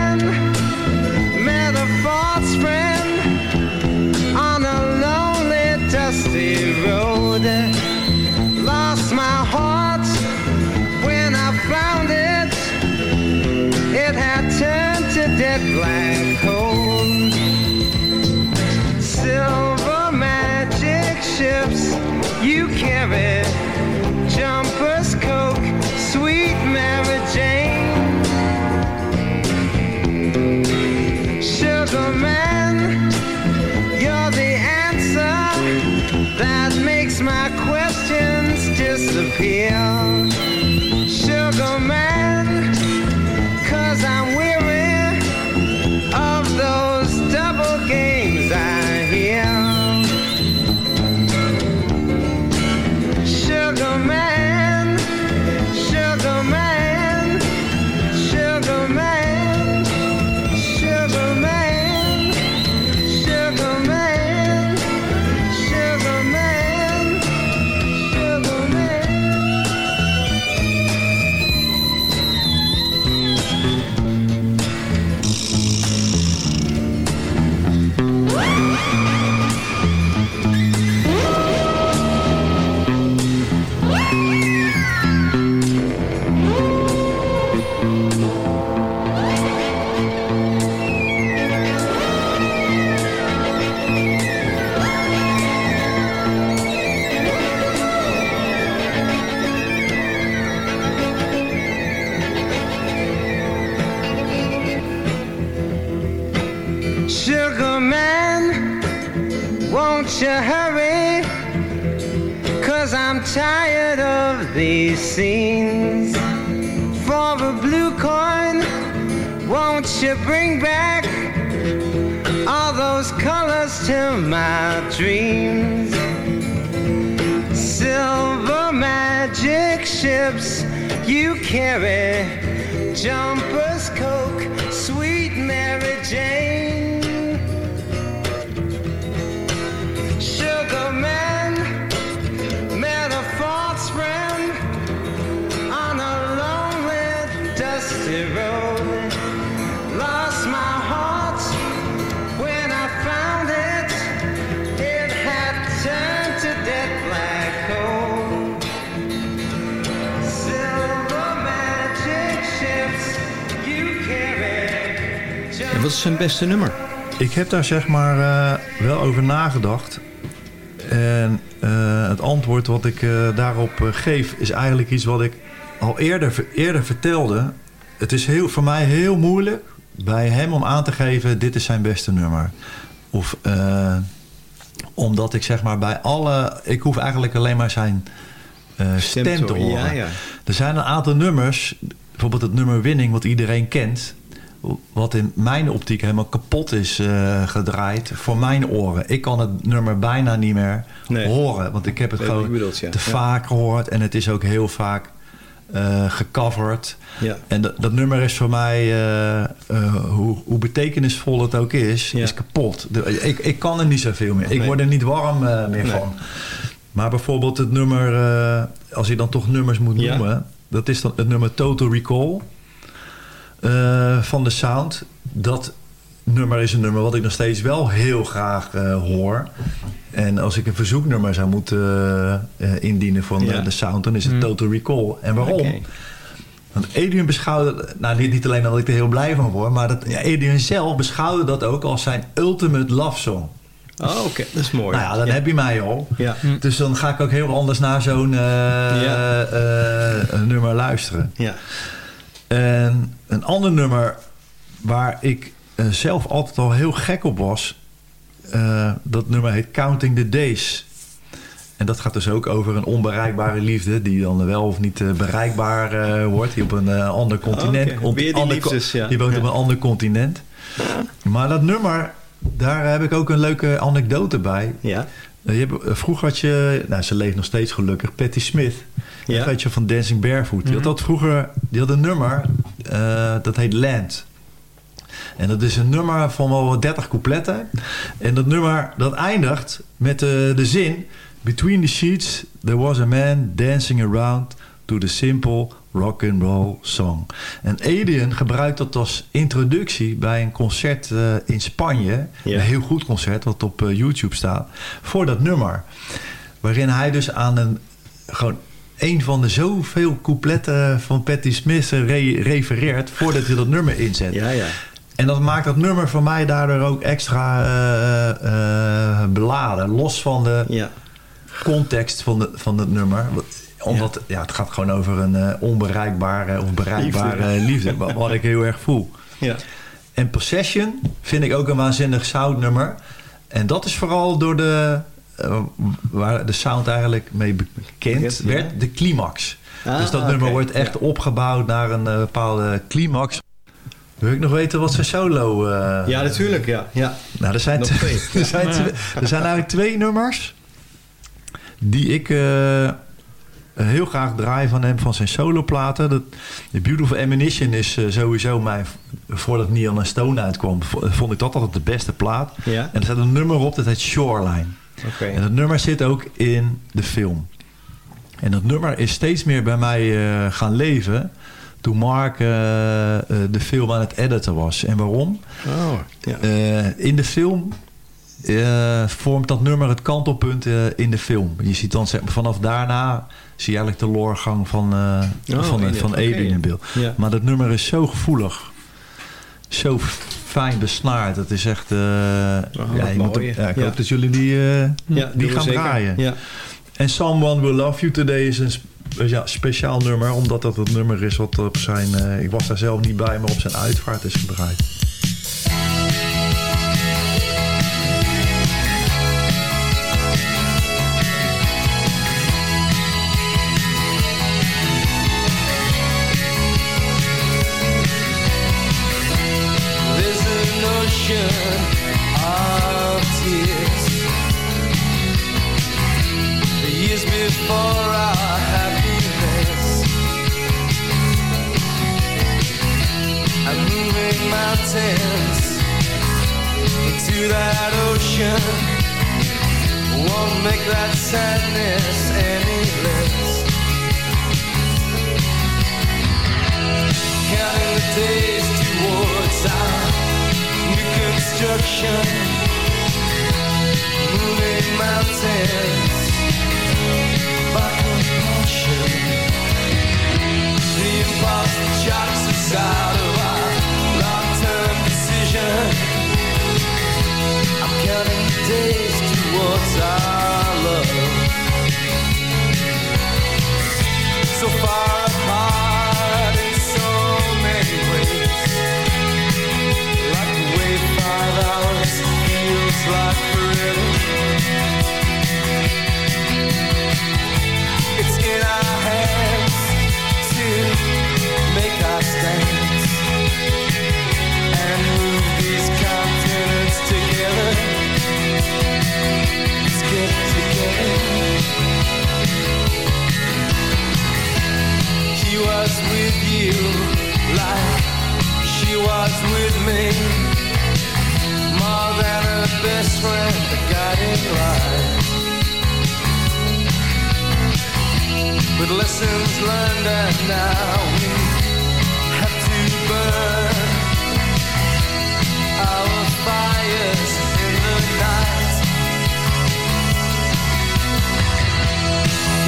nummer? Ik heb daar zeg maar eh, wel over nagedacht. En eh, het antwoord wat ik eh, daarop eh, geef is eigenlijk iets wat ik al eerder, eerder vertelde. Het is heel, voor mij heel moeilijk bij hem om aan te geven... dit is zijn beste nummer. Of eh, Omdat ik zeg maar bij alle... Ik hoef eigenlijk alleen maar zijn eh, stem, Stem te te- horen. ja, ja. Er zijn een aantal nummers, bijvoorbeeld het nummer Winning, wat iedereen kent. Wat in mijn optiek helemaal kapot is eh, gedraaid voor mijn oren. Ik kan het nummer bijna niet meer Nee. horen. Want ik heb het Weet gewoon je bedoelt, ja. te Ja. vaak gehoord. En het is ook heel vaak eh, gecoverd. Ja. En dat, nummer is voor mij, eh, hoe, hoe betekenisvol het ook is, is kapot. De- ik, ik kan er niet zoveel meer. Ik Nee. word er niet warm meer Nee. van. Maar bijvoorbeeld het nummer, als je dan toch nummers moet noemen, dat is dan het nummer Total Recall eh, van de Sound. Dat nummer is een nummer wat ik nog steeds wel heel graag eh, hoor. En als ik een verzoeknummer zou moeten eh, indienen van Ja. de Sound, dan is het Hmm. Total Recall. En waarom? Want Adrian beschouwde, nou niet, niet alleen dat ik er heel blij van word, maar dat ja, Adrian zelf beschouwde dat ook als zijn ultimate love song. Oh, oké. Dat is mooi. Nou ja, dan heb je mij al. Ja. Dus dan ga ik ook heel anders naar zo'n eh, Ja. eh, eh, nummer luisteren. Ja. En een ander nummer waar ik eh, zelf altijd al heel gek op was, eh, dat nummer heet Counting the Days. En dat gaat dus ook over een onbereikbare liefde... die dan wel of niet eh, bereikbaar wordt. Die op een ander continent... oké. op Weer een die ander liefdes, ja. Die woont Ja. op een ander continent. Maar dat nummer, daar heb ik ook een leuke anekdote bij. Ja. Eh, eh, vroeger had je, nou ze leeft nog steeds gelukkig, Patti Smith. Ja. Dat weet je van Dancing Barefoot. Die had Mhm. dat vroeger, die had een nummer, eh, dat heet Land. En dat is een nummer van wel wat 30 coupletten. En dat nummer, dat eindigt met de, de zin... Between the sheets, there was a man dancing around to the simple rock and roll song. En Adrian gebruikt dat als introductie bij een concert eh, in Spanje. Ja. Een heel goed concert, wat op eh, YouTube staat. Voor dat nummer. Waarin hij dus aan een... Gewoon een van de zoveel coupletten van Patti Smith eh, re- refereert... voordat hij dat nummer inzet. Ja, ja. En dat maakt dat nummer voor mij daardoor ook extra eh, eh, beladen. Los van de Ja. context van, de, van het nummer. Omdat ja. het gaat gewoon over een eh, onbereikbare of bereikbare Liefde. liefde. wat, wat ik heel erg voel. Ja. En Possession vind ik ook een waanzinnig soundnummer. En dat is vooral door de... eh, waar de sound eigenlijk mee bekend ja. werd, de climax. Ah, dus dat nummer wordt echt opgebouwd naar een eh, bepaalde climax. Wil ik nog weten wat zijn solo... Ja, natuurlijk, ja. ja. nou, er zijn, twee- er, zijn er zijn eigenlijk twee nummers die ik heel graag draai van hem, van zijn soloplaten. Dat, The Beautiful Ammunition is eh, sowieso mijn, voordat Neon and Stone uitkwam, vo- vond ik dat altijd de beste plaat. Ja. En er staat een nummer op, dat heet Shoreline. En dat nummer zit ook in de film. En dat nummer is steeds meer bij mij eh, gaan leven toen Mark eh, de film aan het editen was. En waarom? Oh, ja. In de film vormt dat nummer het kantelpunt in de film. Je ziet dan zeg maar, vanaf daarna zie je eigenlijk de loorgang van, Oh, van, in van in beeld. Ja. Maar dat nummer is zo gevoelig. Zo fijn besnaard. Het is echt... eh, wat ja, je moet ja, ik Ja. hoop dat jullie die, Ja, die gaan draaien. Ja. En Someone Will Love You Today is een ja, speciaal nummer. Omdat dat het nummer is wat op zijn... ik was daar zelf niet bij, maar op zijn uitvaart is gedraaid. Ocean of tears. The years before our happiness. I'm moving mountains into that ocean. Won't make that sadness any less. Counting the days towards our new construction. Moving mountains by compulsion. The impulse that us out of our long-term decision. I'm counting days towards our hours feels like forever. It's in our hands to make our And move these continents together. Let's get together. He was with you like she was with me her best friend the guiding light. With lessons learned and now we have to burn our fires in the night.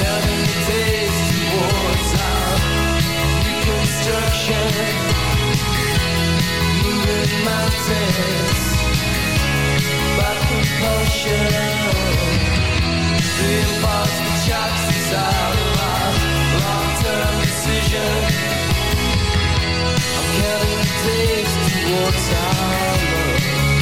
Counting the days towards our reconstruction, moving mountains. I'm counting the days towards our love.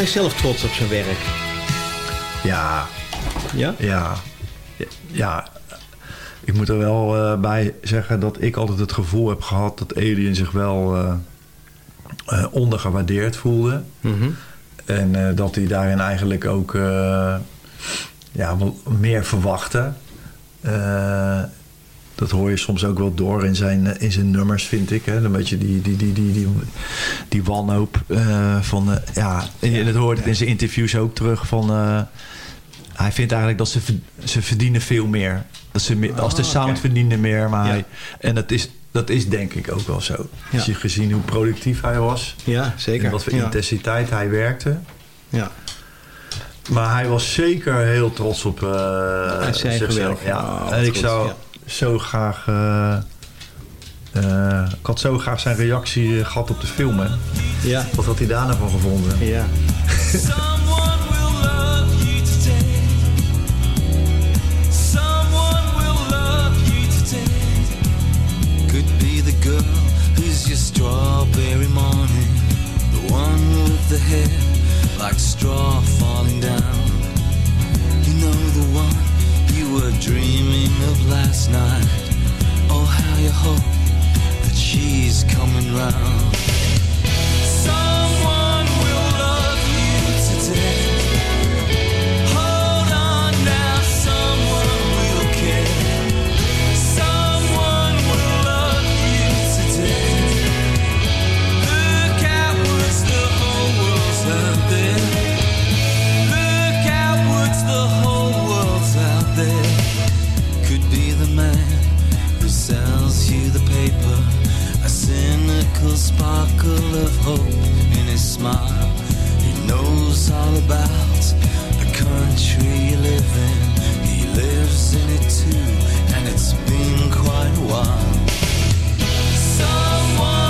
Hij zelf trots op zijn werk? Ja. Ja? Ja. Ja. Ik moet er wel eh, bij zeggen dat ik altijd het gevoel heb gehad dat Alien zich wel eh, eh, ondergewaardeerd voelde. Mhm. En dat hij daarin eigenlijk ook ja, meer verwachtte. Dat hoor je soms ook wel door in zijn, eh, in zijn nummers, vind ik. Hè? Een beetje die, die, die, die, die, die wanhoop eh, van... eh, ja, en dat hoort het in zijn interviews ook terug van... hij vindt eigenlijk dat ze, ze verdienen veel meer. Dat ze meer, als de Ah, sound oké. verdienen meer. Maar Ja. hij, en dat is, dat is denk ik ook wel zo. Als je gezien hoe productief hij was. Ja, zeker. En wat voor Ja. intensiteit hij werkte. Ja. Maar hij was zeker heel trots op eigen zichzelf. Ja. Oh, en ik zou. Zo graag... eh, eh, ik had zo graag zijn reactie eh, gehad op de film. Hè. Ja. Wat had hij daar nou van gevonden? Ja. Someone will love you today. Someone will love you today. Could be the girl who's your strawberry morning. The one with the hair like straw falling down. You know the one were dreaming of last night. Oh, how you hope that she's coming round. Someone will love you today. Sparkle of hope in his smile. He knows all about the country you live in. He lives in it too, and it's been quite a while. Someone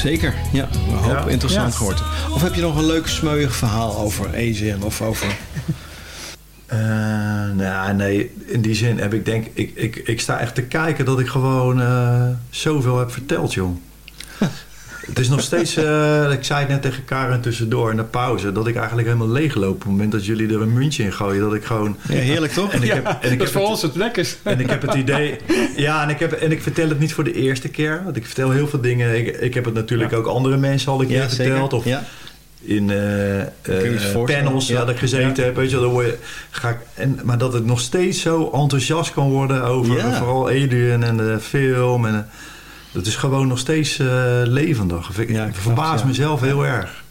Zeker, ja. Een hoop Ja. interessant Ja. gehoord. Of heb je nog een leuk smeuig verhaal over Adrian of over... Eh, nou, nee, in die zin heb ik denk ik, ik, ik sta echt te kijken dat ik gewoon eh, zoveel heb verteld, joh. Het is nog steeds, eh, ik zei het net tegen Karen tussendoor in de pauze, dat ik eigenlijk helemaal leegloop op het moment dat jullie er een muntje in gooien. Dat ik gewoon. Ja, heerlijk toch? En ik Ja, heb, en ik dat is voor ons het lekkers. En ik heb het idee. Ja, en ik, heb, en ik vertel het niet voor de eerste keer. Want ik vertel heel veel dingen. Ik, ik heb het natuurlijk ook andere mensen al een keer Ja, zeker. verteld. Of Ja. in eh, eh, voorstellen? panels Ja. dat ik gezeten heb. Weet je, wel, dan word je, ga ik, en, maar dat het nog steeds zo enthousiast kan worden over Ja. vooral Adrian en de film. En, dat is gewoon nog steeds eh, levendig. Ik, ik verbaas ja. mezelf heel erg.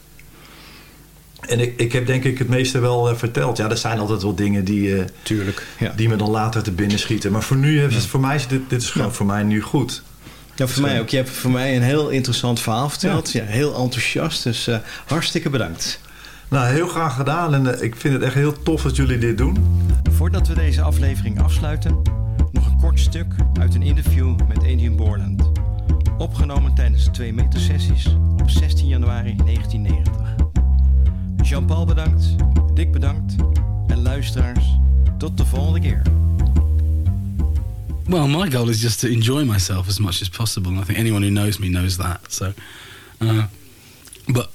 En ik, ik heb denk ik het meeste wel eh, verteld. Ja, er zijn altijd wel dingen die, eh, Tuurlijk, ja. die me dan later te binnen schieten. Maar voor nu, is het, voor mij is dit, dit is gewoon Ja. voor mij nu goed. Ja, voor mij ook. Je hebt voor mij een heel interessant verhaal verteld. Ja. heel enthousiast. Dus hartstikke bedankt. Nou, heel graag gedaan. En ik vind het echt heel tof dat jullie dit doen. Voordat we deze aflevering afsluiten, nog een kort stuk uit een interview met Adrian Borland. Opgenomen tijdens de twee metersessies op 16 januari 1990. Jean-Paul bedankt, Dick bedankt en luisteraars, tot de volgende keer. Well, my goal is just to enjoy myself as much as possible. And I think anyone who knows me knows that. So, uh, but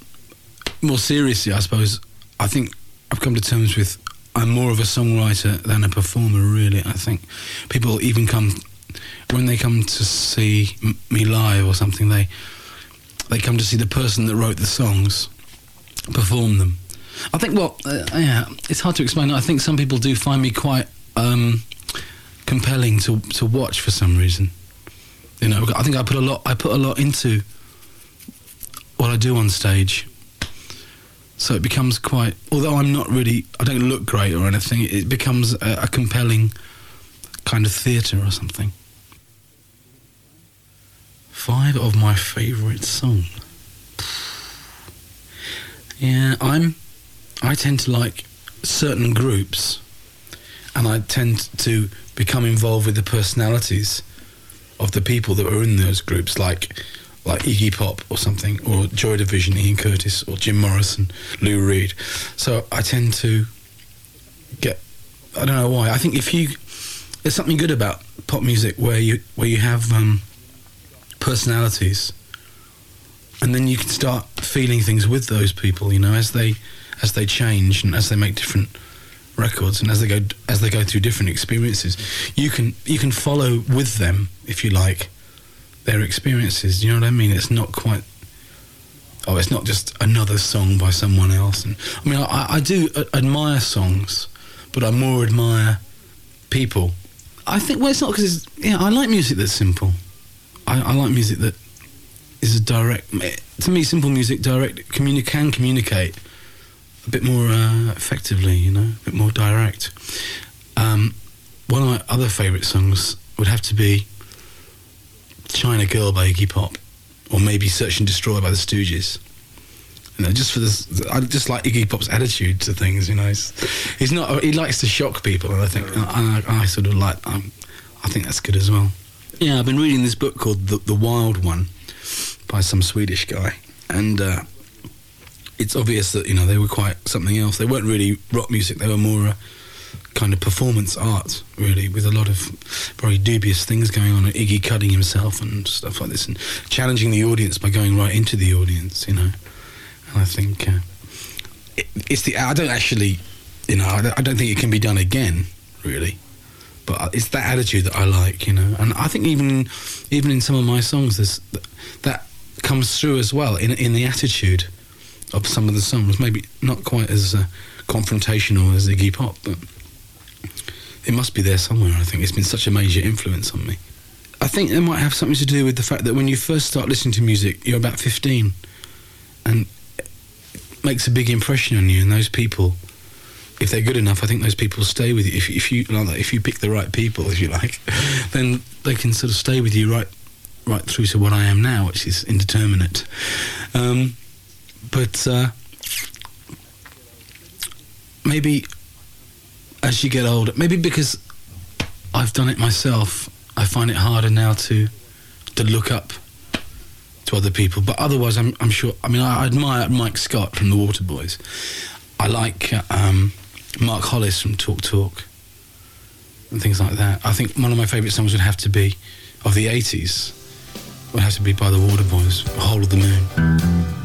more seriously, I suppose I think I've come to terms with I'm more of a songwriter than a performer. Really, I think people even come when they come to see me live or something. They they come to see the person that wrote the songs perform them. I think. Well, uh, yeah, it's hard to explain. I think some people do find me quite. Um, compelling to to watch for some reason. You know, I think I put a lot I put a lot into what I do on stage. So it becomes quite although I'm not really I don't look great or anything, it becomes a, a compelling kind of theatre or something. Five of my favourite songs. Yeah, I'm I tend to like certain groups and I tend to become involved with the personalities of the people that were in those groups, like like Iggy Pop or something, or Joy Division, Ian Curtis, or Jim Morrison, Lou Reed. So I tend to get I don't know why. I think if you there's something good about pop music where you where you have um, personalities, and then you can start feeling things with those people. You know, as they as they change and as they make different records and as they go as they go through different experiences. You can you can follow with them if you like their experiences. You know what i mean? It's not quite oh it's not just another song by someone else. And i mean i, I do admire songs but i more admire people. I think well it's not because yeah i like music that's simple I, I like music that is a direct to me simple music direct communi- can communicate a bit more uh, effectively, you know, a bit more direct. Um, one of my other favourite songs would have to be China Girl by Iggy Pop, or maybe Search and Destroy by the Stooges. You know, just for this, I just like Iggy Pop's attitude to things. You know, he's, he's not. He likes to shock people, and I think and I, I sort of like. Um, I think that's good as well. Yeah, I've been reading this book called The, the Wild One by some Swedish guy, and uh, it's obvious that you know they were quite something else. They weren't really rock music. They were more a kind of performance art, really, with a lot of very dubious things going on. Iggy cutting himself and stuff like this, and challenging the audience by going right into the audience. You know, and I think uh, it, it's the. I don't actually, you know, I don't think it can be done again, really. But it's that attitude that I like, you know, and I think even even in some of my songs, there's that comes through as well in in the attitude of some of the songs. Maybe not quite as uh, confrontational as Iggy Pop, but it must be there somewhere. I think it's been such a major influence on me. I think it might have something to do with the fact that when you first start listening to music, you're about 15, and it makes a big impression on you. And those people, if they're good enough, I think those people stay with you. If, if you like, if you pick the right people, if you like, then they can sort of stay with you right right through to what I am now, which is indeterminate. Um, but uh, maybe as you get older, maybe because I've done it myself, I I find it harder now to to look up to other people. But otherwise, I'm, I'm sure. I mean, I admire Mike Scott from the Waterboys. I like um, Mark Hollis from Talk Talk and things like that. I think one of my favourite songs would have to be of the 80s. Would have to be by the Waterboys, "Whole of the Moon."